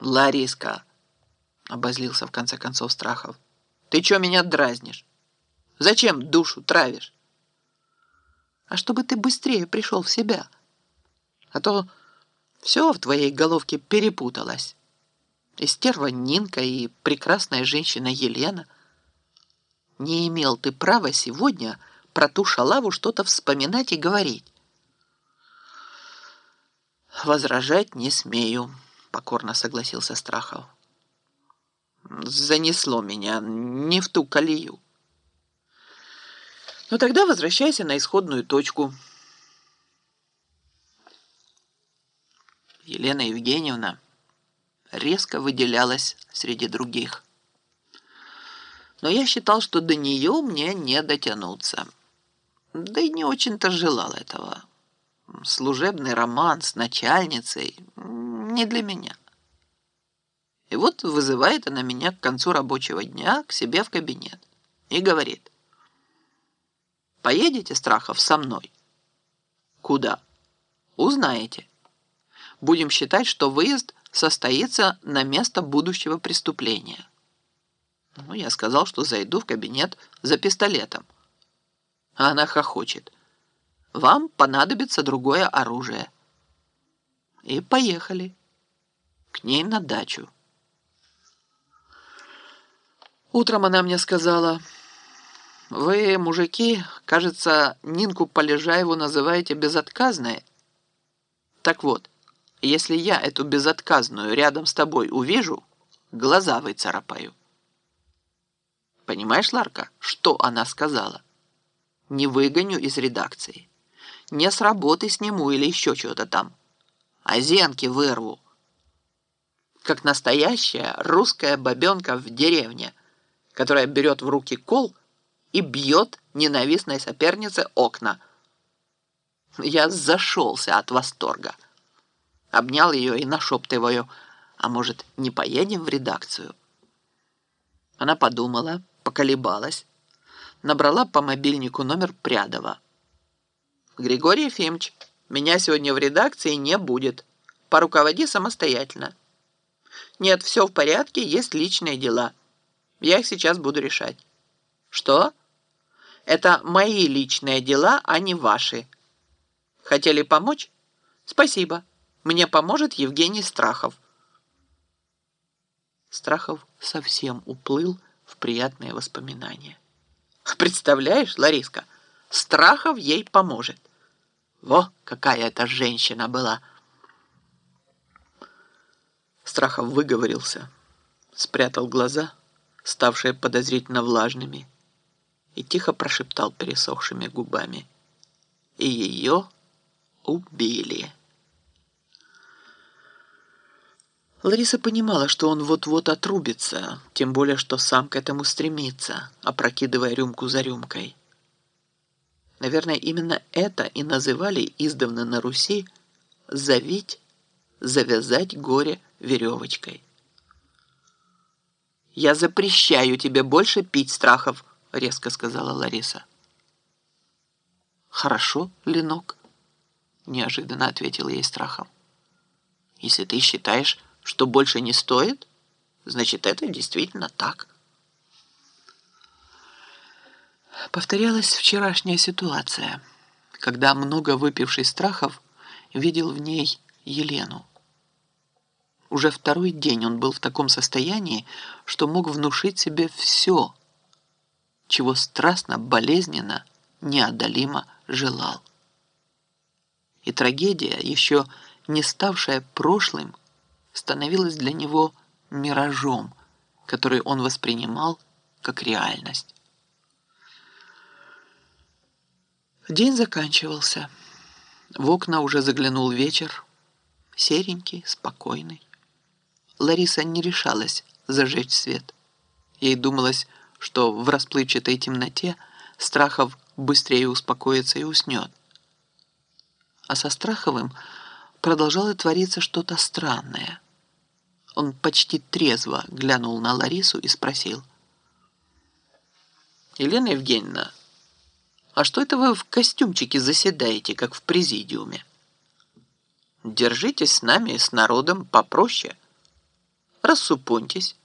Лариска, обозлился в конце концов Страхов, ты чё меня дразнишь? Зачем душу травишь? А чтобы ты быстрее пришел в себя. А то все в твоей головке перепуталось. И стерва Нинка, и прекрасная женщина Елена. Не имел ты права сегодня про ту шалаву что-то вспоминать и говорить. «Возражать не смею», — покорно согласился Страхов. «Занесло меня не в ту колею». «Ну тогда возвращайся на исходную точку». Елена Евгеньевна резко выделялась среди других. Но я считал, что до нее мне не дотянуться. Да и не очень-то желал этого. Служебный роман с начальницей не для меня. И вот вызывает она меня к концу рабочего дня к себе в кабинет и говорит, «Поедете, Страхов, со мной?» «Куда?» «Узнаете. Будем считать, что выезд состоится на место будущего преступления». Ну, я сказал, что зайду в кабинет за пистолетом. А она хохочет. Вам понадобится другое оружие. И поехали. К ней на дачу. Утром она мне сказала, «Вы, мужики, кажется, Нинку Полежаеву называете безотказной. Так вот, если я эту безотказную рядом с тобой увижу, глаза выцарапаю». Понимаешь, Ларка, что она сказала? Не выгоню из редакции. Не с работы сниму или еще чего-то там. А зенки вырву. Как настоящая русская бабенка в деревне, которая берет в руки кол и бьет ненавистной сопернице окна. Я зашелся от восторга. Обнял ее и нашептываю, а может, не поедем в редакцию? Она подумала, поколебалась, набрала по мобильнику номер Прядова. «Григорий Ефимович, меня сегодня в редакции не будет. Поруководи самостоятельно». «Нет, все в порядке, есть личные дела. Я их сейчас буду решать». «Что?» «Это мои личные дела, а не ваши». «Хотели помочь?» «Спасибо. Мне поможет Евгений Страхов». Страхов совсем уплыл, в приятные воспоминания. Представляешь, Лариска, Страхов ей поможет. Во, какая это женщина была! Страхов выговорился, спрятал глаза, ставшие подозрительно влажными, и тихо прошептал пересохшими губами. И ее убили. Лариса понимала, что он вот-вот отрубится, тем более, что сам к этому стремится, опрокидывая рюмку за рюмкой. Наверное, именно это и называли издавна на Руси «завить», «завязать горе веревочкой». «Я запрещаю тебе больше пить, Страхов», — резко сказала Лариса. «Хорошо, Ленок», — неожиданно ответила ей Страхов. «Если ты считаешь, что больше не стоит, значит, это действительно так. Повторялась вчерашняя ситуация, когда много выпивший страхов видел в ней Елену. Уже второй день он был в таком состоянии, что мог внушить себе все, чего страстно, болезненно, неодолимо желал. И трагедия, еще не ставшая прошлым, становилась для него миражом, который он воспринимал как реальность. День заканчивался. В окна уже заглянул вечер, серенький, спокойный. Лариса не решалась зажечь свет. Ей думалось, что в расплывчатой темноте Страхов быстрее успокоится и уснет. А со Страховым продолжало твориться что-то странное – он почти трезво глянул на Ларису и спросил. «Елена Евгеньевна, а что это вы в костюмчике заседаете, как в президиуме? Держитесь с нами, с народом попроще». Рассупоньтесь,